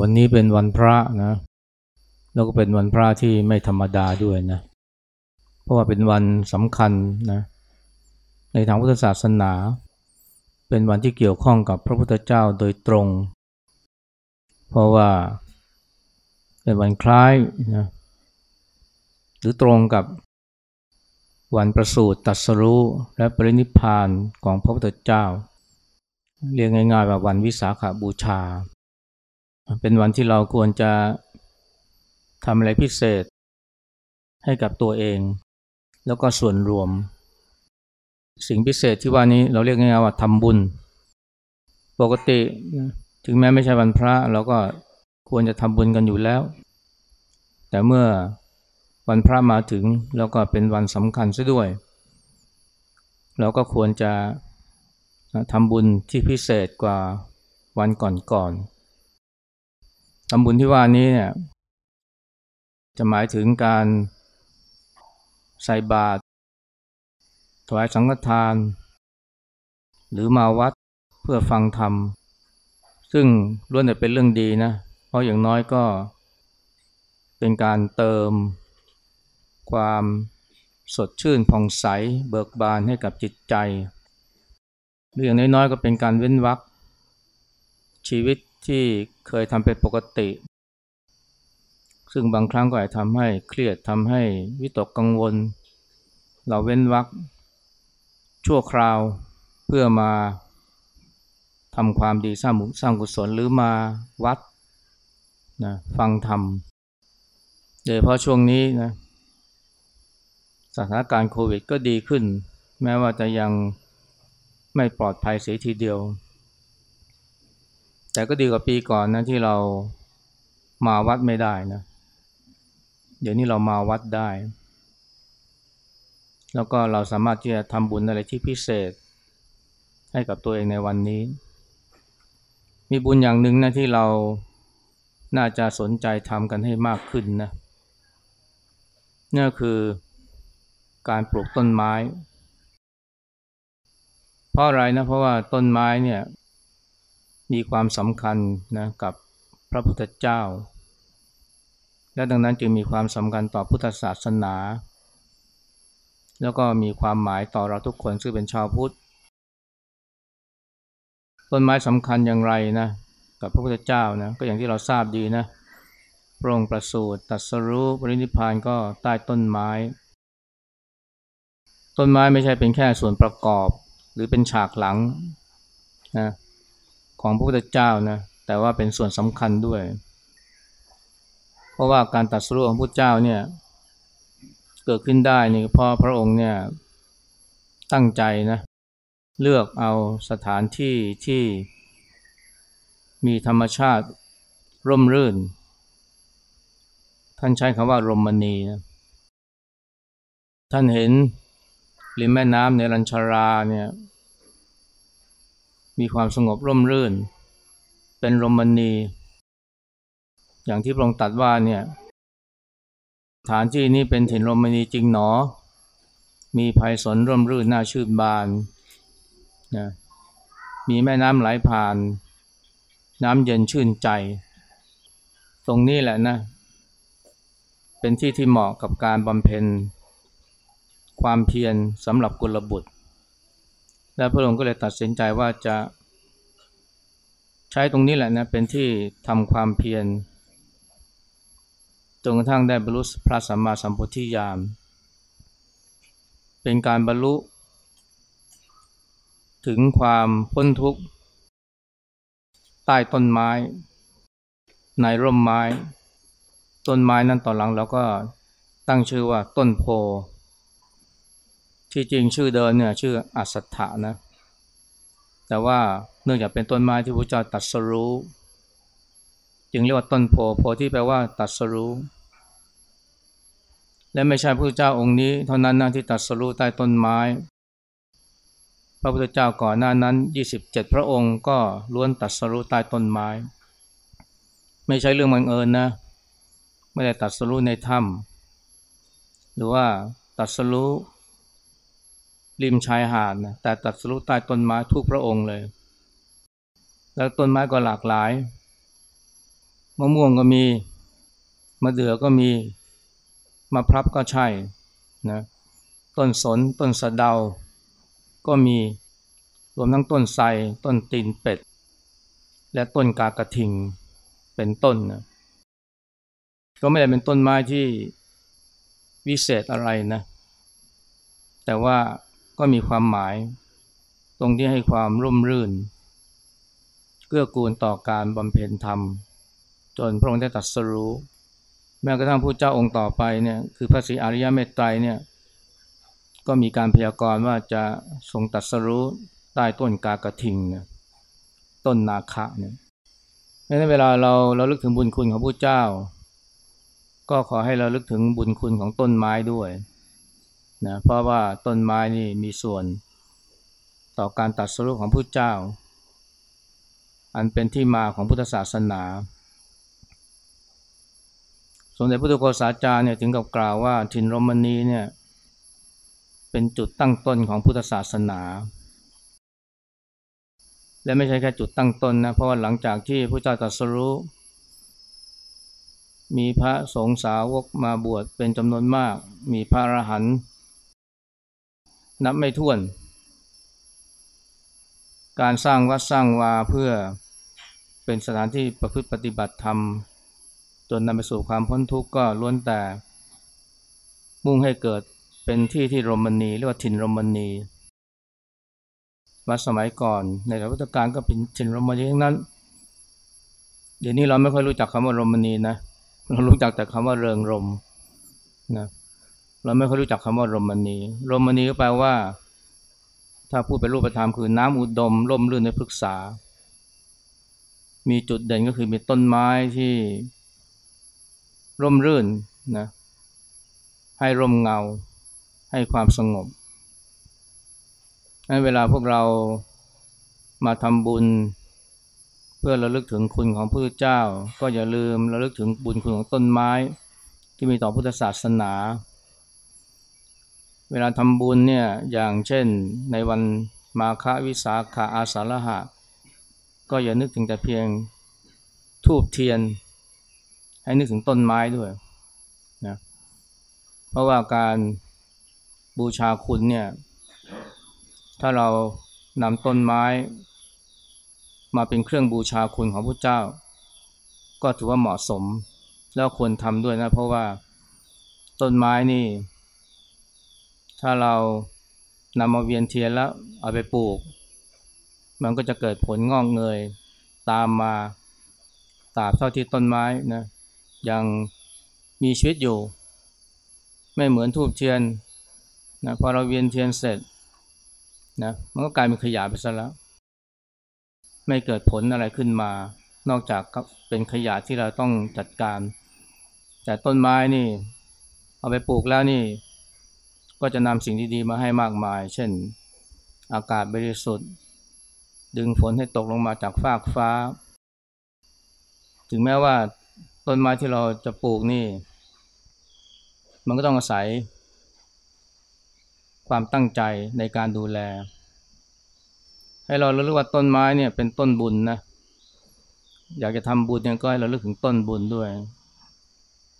วันนี้เป็นวันพระนะ แล้วก็เป็นวันพระที่ไม่ธรรมดาด้วยนะ เพราะว่าเป็นวันสำคัญนะ ในทางพุทธศาสนา เป็นวันที่เกี่ยวข้องกับพระพุทธเจ้าโดยตรง เพราะว่าเป็นวันคล้ายนะหรือตรงกับวันประสูติตัสรู้และปรินิพพานของพระพุทธเจ้า เรียกง่ายๆว่าวันวิสาขาบูชา เป็นวันที่เราควรจะทำอะไรพิเศษ ให้กับตัวเอง แล้วก็ส่วนรวม สิ่งพิเศษที่ว่านี้เราเรียกง่ายๆว่าทำบุญ ปกติถึงแม้ไม่ใช่วันพระเราก็ควรจะทำบุญกันอยู่แล้ว แต่เมื่อวันพระมาถึงแล้วก็เป็นวันสำคัญซะด้วย เราก็ควรจะทำบุญที่พิเศษกว่าวันก่อนๆ ทำบุญที่ว่านี้เนี่ยจะหมายถึงการใส่บาตรถวายสังฆทาน หรือมาวัดเพื่อฟังธรรม ซึ่งล้วนแต่เป็นเรื่องดีนะ เพราะอย่างน้อยก็เป็นการเติม ความสดชื่นผ่องใสเบิกบานให้กับจิตใจหรืออย่างน้อยๆก็เป็นการเว้นวักชีวิต ที่เคยทำเป็นปกติ ซึ่งบางครั้งก็อาจทำให้เครียดทำให้วิตกกังวล เราเว้นวักชั่วคราวเพื่อมาทำความดีสร้างสร้างกุศลหรือมาวัดนะฟังธรรมโดยเพราะช่วงนี้นะสถานการณ์โควิดก็ดีขึ้น แม้ว่าจะยังไม่ปลอดภัยเสียทีเดียว แต่ก็ดีกว่าปีก่อนนะที่เรามาวัดไม่ได้นะ เดี๋ยวนี้เรามาวัดได้ แล้วก็เราสามารถที่จะทำบุญอะไรที่พิเศษ ให้กับตัวเองในวันนี้ มีบุญอย่างหนึ่งนะที่เราน่าจะสนใจทำกันให้มากขึ้นนะนั่นคือการปลูกต้นไม้ เพราะอะไรนะ เพราะว่าต้นไม้เนี่ย มีความสำคัญนะกับพระพุทธเจ้า และดังนั้นจึงมีความสำคัญต่อพุทธศาสนา แล้วก็มีความหมายต่อเราทุกคนซึ่งเป็นชาวพุทธต้นไม้สำคัญอย่างไรนะกับพระพุทธเจ้านะก็อย่างที่เราทราบดีนะพระองค์ประสูติตัสรู้ปรินิพพานก็ใต้ต้นไม้ ต้นไม้ไม่ใช่เป็นแค่ส่วนประกอบ หรือเป็นฉากหลังนะ ของพระพุทธเจ้านะแต่ว่าเป็นส่วนสำคัญด้วย เพราะว่าการตัดสู้ของพระเจ้าเนี่ยเกิดขึ้นได้นี่เพราะพระองค์เนี่ยตั้งใจนะเลือกเอาสถานที่ที่มีธรรมชาติร่มรื่น ท่านใช้คำว่า รมณีนะท่านเห็นริมแม่น้ำในรัญชาราเนี่ย มีความสงบร่มรื่น เป็นรมณี อย่างที่พระองค์ตัดว่าเนี่ยฐานที่นี้เป็นถิ่นรมณีจริงหนอ มีภัยสนร่มรื่นน่าชื่นบานนะมีแม่น้ำไหลผ่าน น้ำเย็นชื่นใจ ตรงนี้แหละนะ เป็นที่ที่เหมาะกับการบำเพ็ญ ความเพียรสำหรับกุลบุตร และพระองค์ก็เลยตัดสินใจว่าจะใช้ตรงนี้แหละนะเป็นที่ทำความเพียรจนกระทั่งได้บรรลุพระสัมมาสัมพุทธิญาณเป็นการบรรลุ ถึงความพ้นทุกข์ ใต้ต้นไม้ ในร่มไม้ ต้นไม้นั้นต่อหลังเราก็ตั้งชื่อว่าต้นโพ ที่จริงชื่อเดินเนี่ยชื่ออัศถานะ แต่ว่าเนื่องจากเป็นต้นไม้ที่พระเจ้าตัดสรู้จึงเรียกว่าต้นโพโพที่แปลว่าตัดสรู้และไม่ใช่พระเจ้าองค์นี้ เท่านั้นนะที่ตัดสรู้ใต้ต้นไม้ พระพุทธเจ้าก่อนหน้านั้น 27 พระองค์ก็ล้วนตัดสรู้ใต้ต้นไม้ ไม่ใช่เรื่องบังเอิญนะไม่ได้ตัดสรู้ในถ้ำหรือว่าตัดสรู้ ริมชายหาดนะแต่ตัดสรุใต้ต้นไม้ทุกพระองค์เลย แล้วต้นไม้ก็หลากหลายมะม่วงก็มีมะเดื่อก็มีมะพร้าวก็ใช่นะต้นสนต้นสะเดา ก็มีรวมทั้งต้นไทรต้นตีนเป็ด และต้นกากระทิงเป็นต้นนะก็ไม่ได้เป็นต้นไม้ที่วิเศษอะไรนะ แต่ว่า ก็มีความหมาย ตรงที่ให้ความร่มรื่น เกื้อกูลต่อการบำเพ็ญธรรม จนพระองค์ได้ตรัสรู้ แม้กระทั่งพระเจ้าองค์ต่อไปเนี่ยคือพระศรีอริยเมตไตรเนี่ยก็มีการพยากรณ์ว่าจะทรงตรัสรู้ใต้ต้นกากระทิงเนี่ยต้นนาคะเนี่ยในเวลาเราเราลึกถึงบุญคุณของพระเจ้า ก็ขอให้เราลึกถึงบุญคุณของต้นไม้ด้วย นะเพราะว่าต้นไม้นี่มีส่วนต่อการตัดสรุปของพระเจ้า อันเป็นที่มาของพุทธศาสนา สมเด็จพระตุโกษาจารย์เนี่ยถึงกับกล่าวว่าทินรมณีเนี่ยเป็นจุดตั้งต้นของพุทธศาสนา และไม่ใช่แค่จุดตั้งต้นนะเพราะว่าหลังจากที่พระเจ้าตรัสรู้ มีพระสงฆ์สาวกมาบวชเป็นจำนวนมาก มีพระอรหันต์ นับไม่ถ้วน การสร้างวัดสร้างวาเพื่อเป็นสถานที่ประพฤติปฏิบัติธรรม จนนำไปสู่ความพ้นทุกข์ก็ล้วนแต่ มุ่งให้เกิดเป็นที่ที่โรมนีเรียกว่าถิ่นโรมนีวัดสมัยก่อนในรัชพุทธกาลก็เป็นถิ่นโรมนีทั้งนั้น เดี๋ยวนี้เราไม่ค่อยรู้จักคำว่าโรมนีนะเรารู้จักแต่คำว่าเริงรมนะเเราไม่ค่อยรู้จักคำว่ารมนีรมนีก็แปลว่า ถ้าพูดเป็นรูปธรรมคือน้ำอุดมร่มรื่นในพฤกษา มีจุดเด่นก็คือมีต้นไม้ที่ร่มรื่นนะให้ร่มเงา ให้ความสงบในเวลาพวกเรามาทำบุญ เพื่อระลึกถึงคุณของพระพุทธเจ้า ก็อย่าลืมระลึกถึงบุญคุณของต้นไม้ ที่มีต่อพุทธศาสนา เวลาทำบุญเนี่ยอย่างเช่นในวันมาฆวิสาขาอาสาฬหะ ก็อย่านึกถึงแต่เพียงทูบเทียน ให้นึกถึงต้นไม้ด้วยนะเพราะว่าการบูชาคุณเนี่ยถ้าเรานำต้นไม้ มาเป็นเครื่องบูชาคุณของพระเจ้า ก็ถือว่าเหมาะสม แล้วควรทำด้วยนะ เพราะว่าต้นไม้นี่ ถ้าเรานำมาเวียนเทียนแล้วเอาไปปลูก มันก็จะเกิดผลงอกเงยตามมาตราบเท่าที่ต้นไม้นะยังมีชีวิตอยู่ ไม่เหมือนทูบเทียนนะพอเราเวียนเทียนเสร็จนะมันก็กลายเป็นขยะไปซะแล้ว ไม่เกิดผลอะไรขึ้นมา นอกจากเป็นขยะที่เราต้องจัดการ แต่ต้นไม้นี่ เอาไปปลูกแล้วนี่ ก็จะนำสิ่งดีๆมาให้มากมาย เช่น อากาศบริสุทธิ์ ดึงฝนให้ตกลงมาจากฟากฟ้า ถึงแม้ว่าต้นไม้ที่เราจะปลูกนี่ มันก็ต้องอาศัย ความตั้งใจในการดูแล ให้เรารู้ว่าต้นไม้เนี่ยเป็นต้นบุญนะ อยากจะทำบุญเนี่ยก็ให้เราลึกถึงต้นบุญด้วย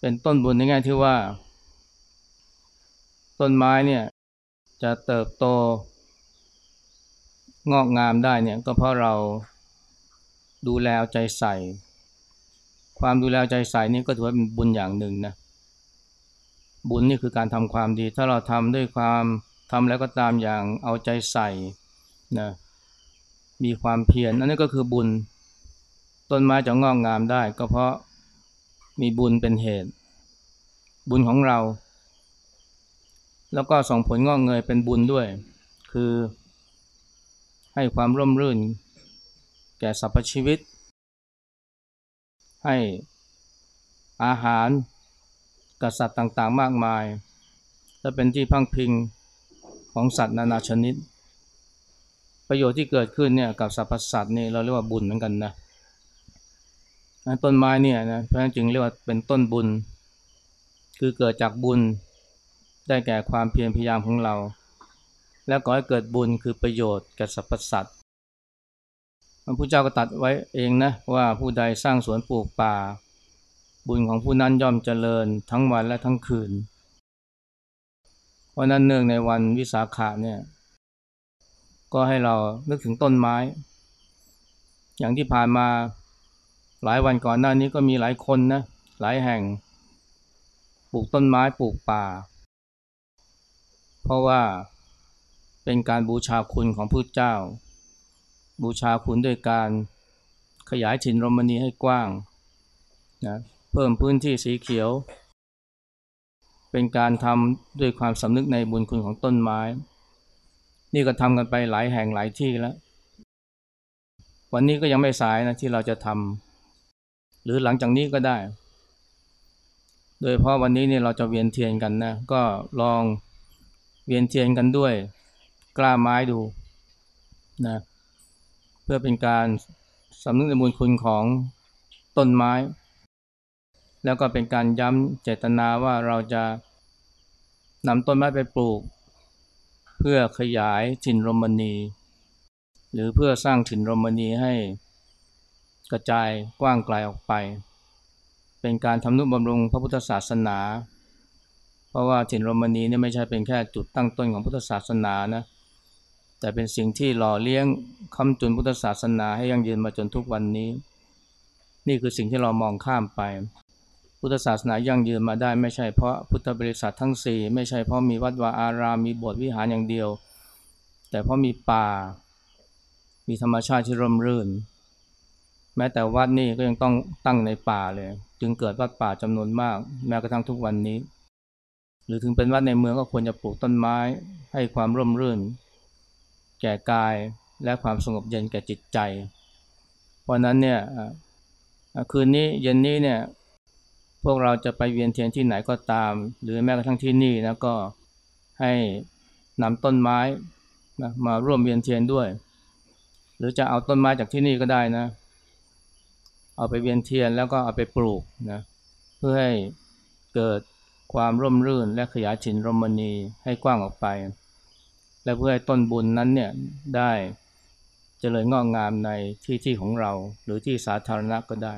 เป็นต้นบุญในแง่ที่ว่า ต้นไม้เนี่ยจะเติบโต งอกงามได้เนี่ยก็เพราะเราดูแลใจใส่ ความดูแลใจใส่นี่ก็ถือว่าเป็นบุญอย่างหนึ่งนะบุญนี่คือการทำความดี ถ้าเราทำด้วยความทำแล้วก็ตามอย่างเอาใจใส่นะมีความเพียรอันนี้ก็คือบุญ ต้นไม้จะงอกงามได้ ก็เพราะมีบุญเป็นเหตุ บุญของเรา แล้วก็ส่งผลงอกเงยเป็นบุญด้วย คือให้ความร่มรื่น แก่สรรพชีวิต ให้อาหารกับสัตว์ต่างๆ มากมาย และเป็นที่พังพิงของสัตว์นานาชนิด ประโยชน์ที่เกิดขึ้นเนี่ยกับสรรพสัตว์นี่เราเรียกว่าบุญเหมือนกันนะต้นไม้เนี่ยนะเพราะฉะนั้นจึงเรียกว่าเป็นต้นบุญ คือเกิดจากบุญ ได้แก่ความเพียรพยายามของเรา แล้วก็ให้เกิดบุญคือประโยชน์แก่สรรพสัตว์พระพุทธเจ้าก็ตัดไว้เองนะว่าผู้ใดสร้างสวนปลูกป่า บุญของผู้นั้นย่อมเจริญทั้งวันและทั้งคืน เพราะนั้นเนื่องในวันวิสาขะเนี่ยก็ให้เรานึกถึงต้นไม้ อย่างที่ผ่านมาหลายวันก่อนหน้านี้ก็มีหลายคนนะหลายแห่ง ปลูกต้นไม้ปลูกป่า เพราะว่าเป็นการบูชาคุณของพระเจ้า บูชาคุณด้วยการขยายถิ่นรมณีให้กว้างนะเพิ่มพื้นที่สีเขียว เป็นการทำด้วยความสำนึกในบุญคุณของต้นไม้ นี่ก็ทำกันไปหลายแห่งหลายที่แล้ว วันนี้ก็ยังไม่สายนะที่เราจะทำหรือหลังจากนี้ก็ได้ โดยเพราะวันนี้เนี่ยเราจะเวียนเทียนกันนะ ก็ลอง เวียนเทียนกันด้วยกล้าไม้ดูนะเพื่อเป็นการสำนึกในบุญคุณของต้นไม้ แล้วก็เป็นการย้ำเจตนาว่าเราจะนำต้นไม้ไปปลูก เพื่อขยายถิ่นรมณี หรือเพื่อสร้างถิ่นรมณีให้กระจายกว้างไกลออกไป เป็นการทำนุบำรุงพระพุทธศาสนา เพราะว่าถิ่นโรมณีนี่ไม่ใช่เป็นแค่จุดตั้งต้นของพุทธศาสนานะแต่เป็นสิ่งที่หล่อเลี้ยงคำจุนพุทธศาสนาให้ยั่งยืนมาจนทุกวันนี้ นี่คือสิ่งที่เรามองข้ามไป พุทธศาสนายั่งยืนมาได้ไม่ใช่เพราะพุทธบริษัททั้งสี่ไม่ใช่เพราะมีวัดวาอารามมีโบสถ์วิหารอย่างเดียว แต่เพราะมีป่า มีธรรมชาติที่ร่มรื่น แม้แต่วัดนี่ก็ยังต้องตั้งในป่าเลย จึงเกิดวัดป่าจำนวนมาก แม้กระทั่งทุกวันนี้ รือถึงเป็นวัดในเมืองก็ควรจะปลูกต้นไม้ ให้ความร่มรื่น แก่กายและความสงบเย็นแก่จิตใจ เพราะนั้นเนี่ยคืนนี้เย็นนี้เนี่ยพวกเราจะไปเวียนเทียนที่ไหนก็ตาม หรือแม้กระทั่งที่นี่นะก็ให้นำต้นไม้นะมาร่วมเวียนเทียนด้วย หรือจะเอาต้นไม้จากที่นี่ก็ได้นะ เอาไปเวียนเทียนแล้วก็เอาไปปลูกนะเพื่อให้เกิด ความร่มรื่นและขยายฉินรมณีให้กว้างออกไป และเพื่อให้ต้นบุญนั้นเนี่ยได้เจริญงอกงามในที่ที่ของเรา หรือที่สาธารณะก็ได้